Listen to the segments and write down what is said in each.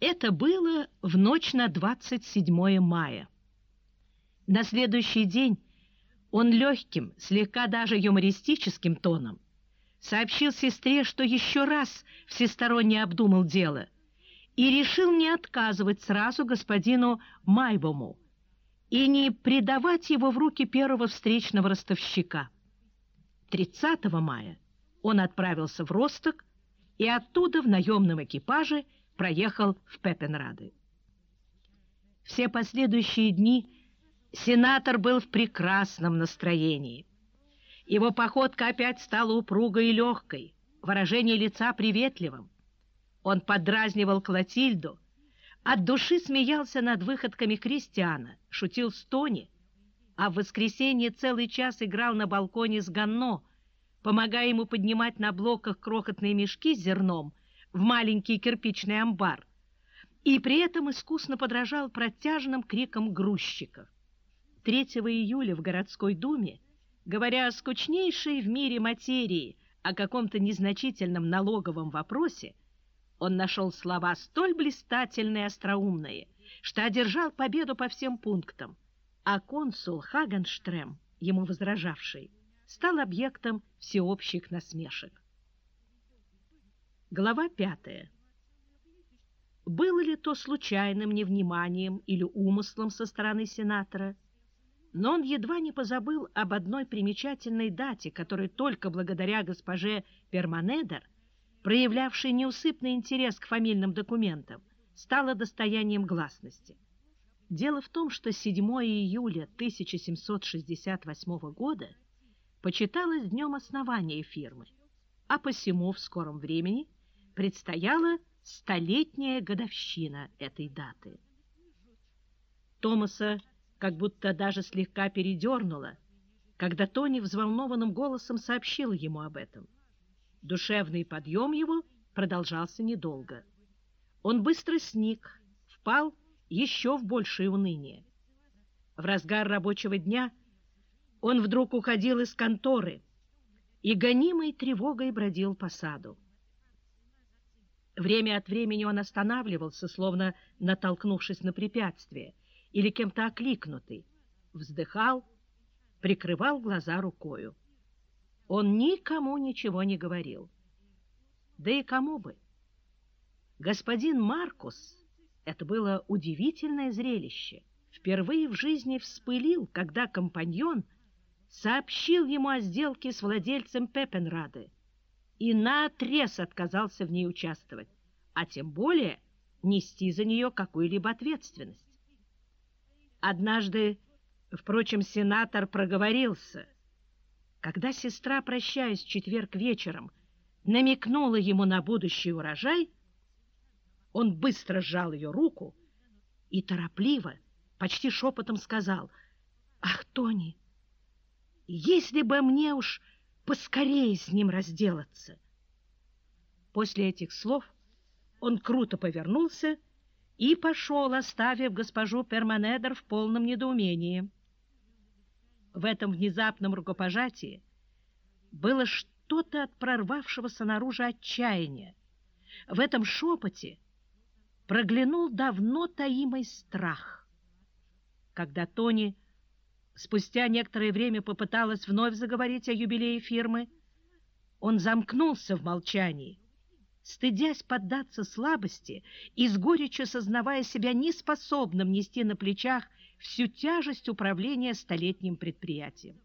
Это было в ночь на 27 мая. На следующий день он легким, слегка даже юмористическим тоном сообщил сестре, что еще раз всесторонне обдумал дело и решил не отказывать сразу господину Майбому и не предавать его в руки первого встречного ростовщика. 30 мая он отправился в Росток и оттуда в наемном экипаже проехал в Пепенрады. Все последующие дни сенатор был в прекрасном настроении. Его походка опять стала упругой и легкой, выражение лица приветливым. Он подразнивал Клотильду, от души смеялся над выходками Кристиана, шутил с Тони, а в воскресенье целый час играл на балконе с Ганно, помогая ему поднимать на блоках крохотные мешки с зерном в маленький кирпичный амбар, и при этом искусно подражал протяжным крикам грузчиков. 3 июля в городской думе, говоря о скучнейшей в мире материи, о каком-то незначительном налоговом вопросе, он нашел слова столь блистательные и остроумные, что одержал победу по всем пунктам, а консул Хагенштрем, ему возражавший, стал объектом всеобщих насмешек. Глава пятая. Было ли то случайным невниманием или умыслом со стороны сенатора, но он едва не позабыл об одной примечательной дате, которая только благодаря госпоже Перманедер – проявлявший неусыпный интерес к фамильным документам, стало достоянием гласности. Дело в том, что 7 июля 1768 года почиталось днем основания фирмы, а посему в скором времени предстояла столетняя годовщина этой даты. Томаса как будто даже слегка передернуло, когда Тони взволнованным голосом сообщил ему об этом. Душевный подъем его продолжался недолго. Он быстро сник, впал еще в большее уныние. В разгар рабочего дня он вдруг уходил из конторы и гонимой тревогой бродил по саду. Время от времени он останавливался, словно натолкнувшись на препятствие или кем-то окликнутый, вздыхал, прикрывал глаза рукою. Он никому ничего не говорил. Да и кому бы? Господин Маркус, это было удивительное зрелище, впервые в жизни вспылил, когда компаньон сообщил ему о сделке с владельцем Пепенрады и наотрез отказался в ней участвовать, а тем более нести за нее какую-либо ответственность. Однажды, впрочем, сенатор проговорился – когда сестра, прощаясь в четверг вечером, намекнула ему на будущий урожай, он быстро сжал ее руку и торопливо, почти шепотом сказал, «Ах, Тони, если бы мне уж поскорее с ним разделаться!» После этих слов он круто повернулся и пошел, оставив госпожу Перманедер в полном недоумении. В этом внезапном рукопожатии было что-то от прорвавшегося наружу отчаяния. В этом шепоте проглянул давно таимый страх. Когда Тони спустя некоторое время попыталась вновь заговорить о юбилее фирмы, он замкнулся в молчании, стыдясь поддаться слабости и с горечью сознавая себя неспособным нести на плечах всю тяжесть управления столетним предприятием.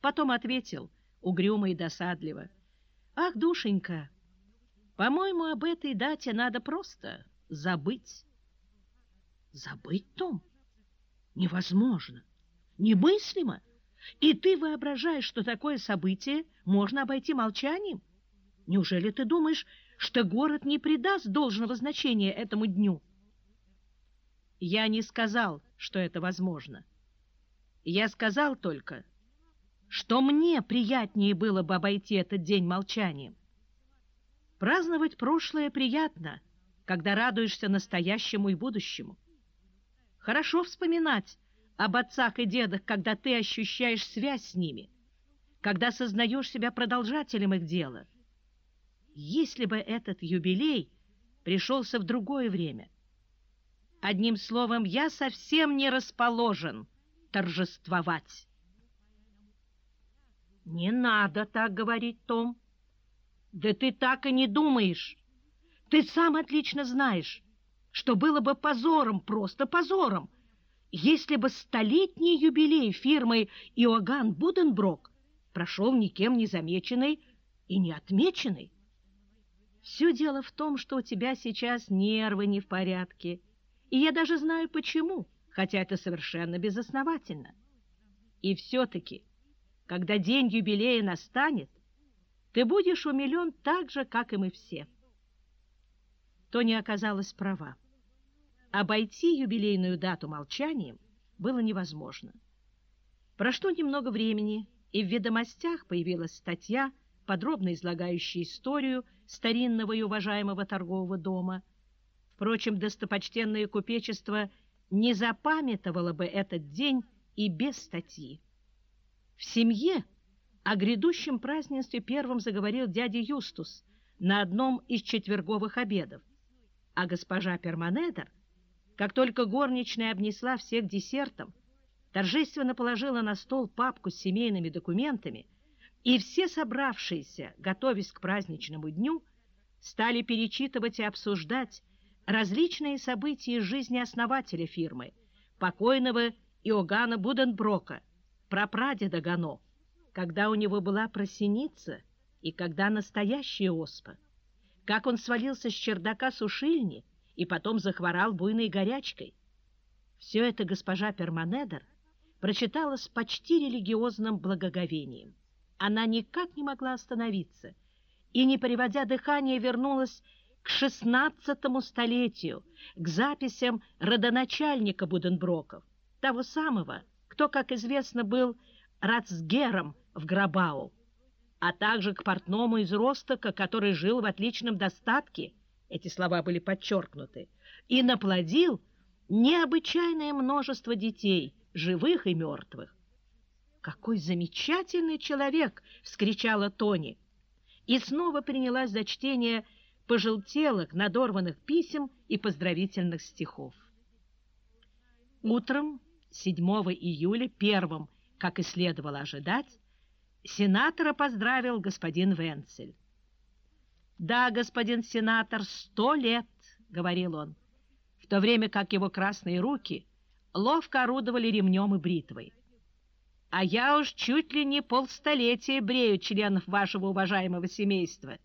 Потом ответил угрюмо и досадливо. «Ах, душенька, по-моему, об этой дате надо просто забыть». «Забыть, Том? Невозможно, немыслимо. И ты воображаешь, что такое событие можно обойти молчанием? Неужели ты думаешь, что город не придаст должного значения этому дню?» Я не сказал, что это возможно. Я сказал только, что мне приятнее было бы обойти этот день молчанием. Праздновать прошлое приятно, когда радуешься настоящему и будущему. Хорошо вспоминать об отцах и дедах, когда ты ощущаешь связь с ними, когда сознаешь себя продолжателем их дела. Если бы этот юбилей пришелся в другое время. Одним словом, я совсем не расположен торжествовать. «Не надо так говорить, Том. Да ты так и не думаешь. Ты сам отлично знаешь, что было бы позором, просто позором, если бы столетний юбилей фирмы Иоганн Буденброк прошел никем не замеченный и не отмеченный. Все дело в том, что у тебя сейчас нервы не в порядке, и я даже знаю почему, хотя это совершенно безосновательно. И все-таки, когда день юбилея настанет, ты будешь умилен так же, как и мы все. Тони оказалась права. Обойти юбилейную дату молчанием было невозможно. Прошло немного времени, и в «Ведомостях» появилась статья, подробно излагающая историю старинного и уважаемого торгового дома. Впрочем, достопочтенное купечество не запамятовало бы этот день и без статьи. В семье о грядущем празднестве первым заговорил дядя Юстус на одном из четверговых обедов, а госпожа Перманедер – как только горничная обнесла всех десертом, торжественно положила на стол папку с семейными документами, и все собравшиеся, готовясь к праздничному дню, стали перечитывать и обсуждать различные события из жизни основателя фирмы, покойного Иоганна Буденброка, прапрадеда Гано, когда у него была просеница и когда настоящая оспа, как он свалился с чердака сушильни и потом захворал буйной горячкой. Все это госпожа Перманедер прочитала с почти религиозным благоговением. Она никак не могла остановиться и, не переводя дыхание, вернулась к шестнадцатому столетию, к записям родоначальника Буденброков, того самого, кто, как известно, был рацгером в Грабау, а также к портному из Ростока, который жил в отличном достатке эти слова были подчеркнуты, и наплодил необычайное множество детей, живых и мертвых. «Какой замечательный человек!» — вскричала Тони. И снова принялась за чтение пожелтелых, надорванных писем и поздравительных стихов. Утром 7 июля, первым, как и следовало ожидать, сенатора поздравил господин Венцель. «Да, господин сенатор, сто лет», — говорил он, в то время как его красные руки ловко орудовали ремнем и бритвой. «А я уж чуть ли не полстолетия брею членов вашего уважаемого семейства.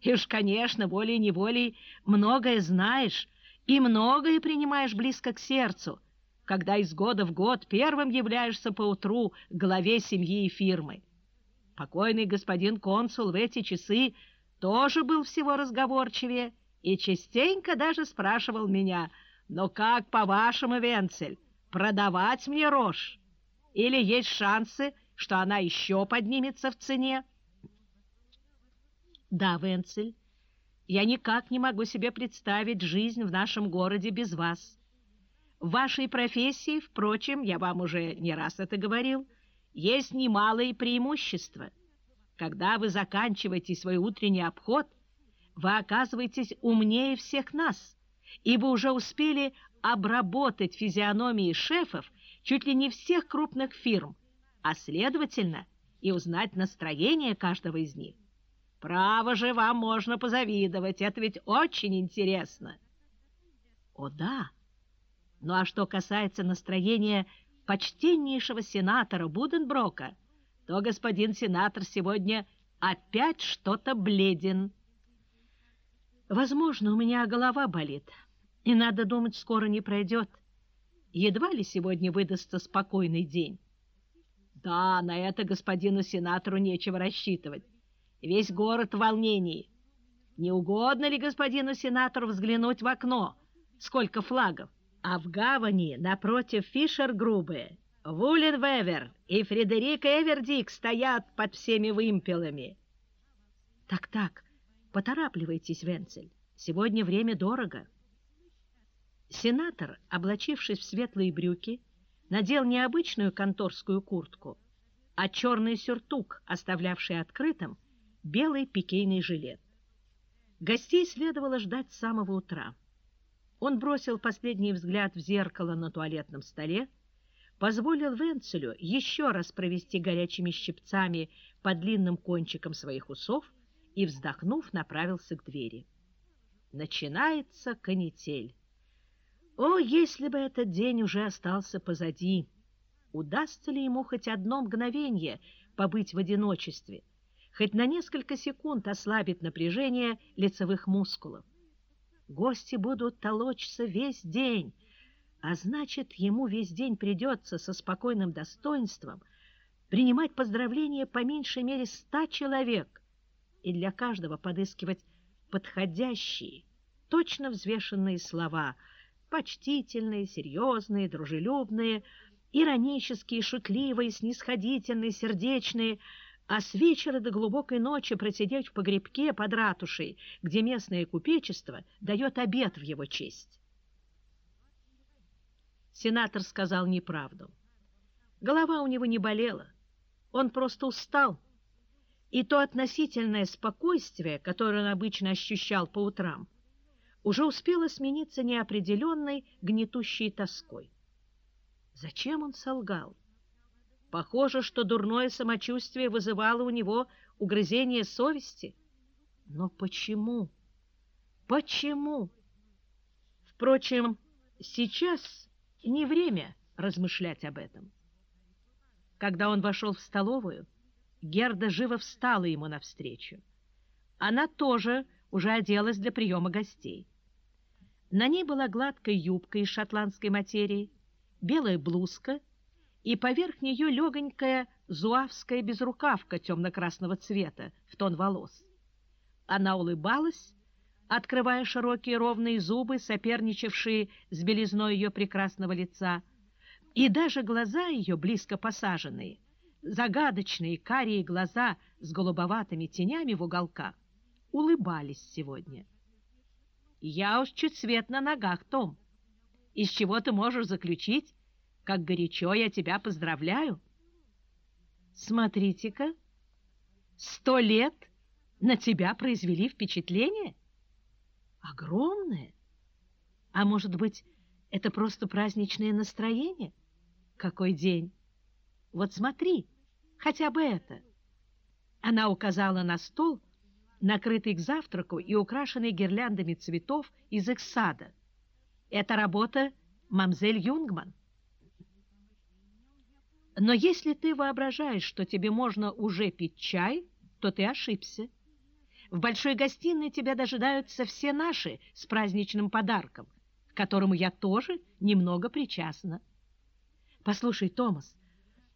И уж, конечно, волей-неволей многое знаешь и многое принимаешь близко к сердцу, когда из года в год первым являешься поутру главе семьи и фирмы. Покойный господин консул в эти часы тоже был всего разговорчивее и частенько даже спрашивал меня, «Ну как, по-вашему, Венцель, продавать мне рожь? Или есть шансы, что она еще поднимется в цене?» «Да, Венцель, я никак не могу себе представить жизнь в нашем городе без вас. В вашей профессии, впрочем, я вам уже не раз это говорил, есть немалые преимущества». Когда вы заканчиваете свой утренний обход, вы оказываетесь умнее всех нас, ибо уже успели обработать физиономии шефов чуть ли не всех крупных фирм, а, следовательно, и узнать настроение каждого из них. Право же, вам можно позавидовать, это ведь очень интересно. О да! Ну а что касается настроения почтеннейшего сенатора Буденброка, то господин сенатор сегодня опять что-то бледен. Возможно, у меня голова болит, и, надо думать, скоро не пройдет. Едва ли сегодня выдастся спокойный день. Да, на это господину сенатору нечего рассчитывать. Весь город в волнении. Не угодно ли господину сенатору взглянуть в окно? Сколько флагов! А в гавани напротив Фишер-Грубе Вуленвевер и Фредерик Эвердик стоят под всеми вымпелами. Так-так, поторапливайтесь, Венцель, сегодня время дорого. Сенатор, облачившись в светлые брюки, надел не обычную конторскую куртку, а черный сюртук, оставлявший открытым белый пикейный жилет. Гостей следовало ждать с самого утра. Он бросил последний взгляд в зеркало на туалетном столе, позволил Венцелю еще раз провести горячими щипцами по длинным кончикам своих усов и, вздохнув, направился к двери. Начинается канитель. О, если бы этот день уже остался позади! Удастся ли ему хоть одно мгновение побыть в одиночестве, хоть на несколько секунд ослабить напряжение лицевых мускулов? Гости будут толочься весь день, а значит, ему весь день придется со спокойным достоинством принимать поздравления по меньшей мере ста человек и для каждого подыскивать подходящие, точно взвешенные слова, почтительные, серьезные, дружелюбные, иронические, шутливые, снисходительные, сердечные, а с вечера до глубокой ночи просидеть в погребке под ратушей, где местное купечество дает обед в его честь. Сенатор сказал неправду. Голова у него не болела, он просто устал, и то относительное спокойствие, которое он обычно ощущал по утрам, уже успело смениться неопределенной гнетущей тоской. Зачем он солгал? Похоже, что дурное самочувствие вызывало у него угрызение совести. Но почему? Почему? Впрочем, сейчас не время размышлять об этом. Когда он вошел в столовую, Герда живо встала ему навстречу. Она тоже уже оделась для приема гостей. На ней была гладкая юбка из шотландской материи, белая блузка и поверх нее легонькая зуавская безрукавка темно-красного цвета в тон волос. Она улыбалась, открывая широкие ровные зубы, соперничавшие с белизной ее прекрасного лица, и даже глаза ее, близко посаженные, загадочные карие глаза с голубоватыми тенями в уголках, улыбались сегодня. «Я уж чуть свет на ногах, Том из чего ты можешь заключить, как горячо я тебя поздравляю. Смотрите-ка, сто лет на тебя произвели впечатление? Огромное. А может быть, это просто праздничное настроение? Какой день! Вот смотри, хотя бы это. Она указала на стол, накрытый к завтраку и украшенный гирляндами цветов из их сада. Это работа мамзель Юнгман. Но если ты воображаешь, что тебе можно уже пить чай, то ты ошибся. В большой гостиной тебя дожидаются все наши с праздничным подарком, к которому я тоже немного причастна. Послушай, Томас,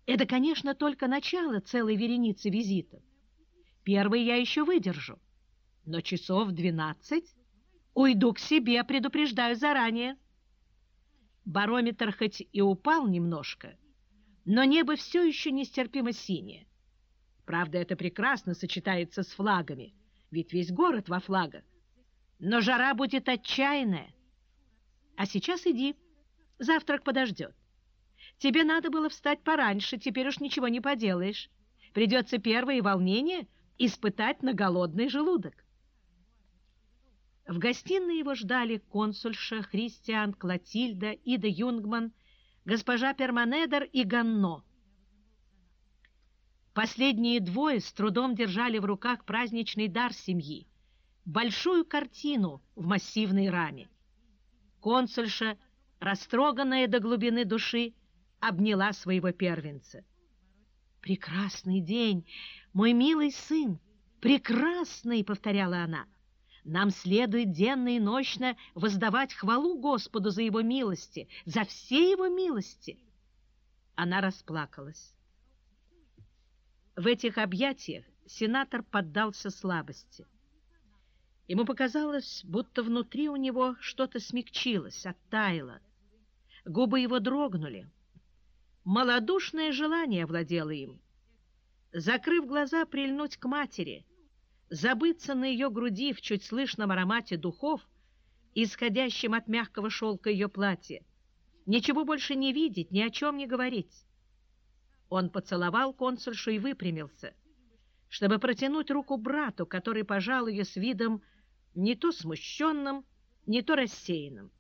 это, конечно, только начало целой вереницы визитов. Первый я еще выдержу, но часов двенадцать Уйду к себе, предупреждаю заранее. Барометр хоть и упал немножко, но небо все еще нестерпимо синее. Правда, это прекрасно сочетается с флагами, ведь весь город во флагах. Но жара будет отчаянная. А сейчас иди, завтрак подождет. Тебе надо было встать пораньше, теперь уж ничего не поделаешь. Придется первое волнение испытать на голодный желудок. В гостиной его ждали консульша, Христиан, Клотильда, Ида Юнгман, госпожа Перманедер и Ганно. Последние двое с трудом держали в руках праздничный дар семьи – большую картину в массивной раме. Консульша, растроганная до глубины души, обняла своего первенца. «Прекрасный день, мой милый сын! Прекрасный!» — повторяла она. Нам следует денно и ночно воздавать хвалу Господу за Его милости, за все Его милости. Она расплакалась. В этих объятиях сенатор поддался слабости. Ему показалось, будто внутри у него что-то смягчилось, оттаяло. Губы его дрогнули. Малодушное желание овладело им. Закрыв глаза, прильнуть к матери — забыться на ее груди в чуть слышном аромате духов, исходящем от мягкого шелка ее платья, ничего больше не видеть, ни о чем не говорить. Он поцеловал консульшу и выпрямился, чтобы протянуть руку брату, который пожал ее с видом не то смущенным, не то рассеянным.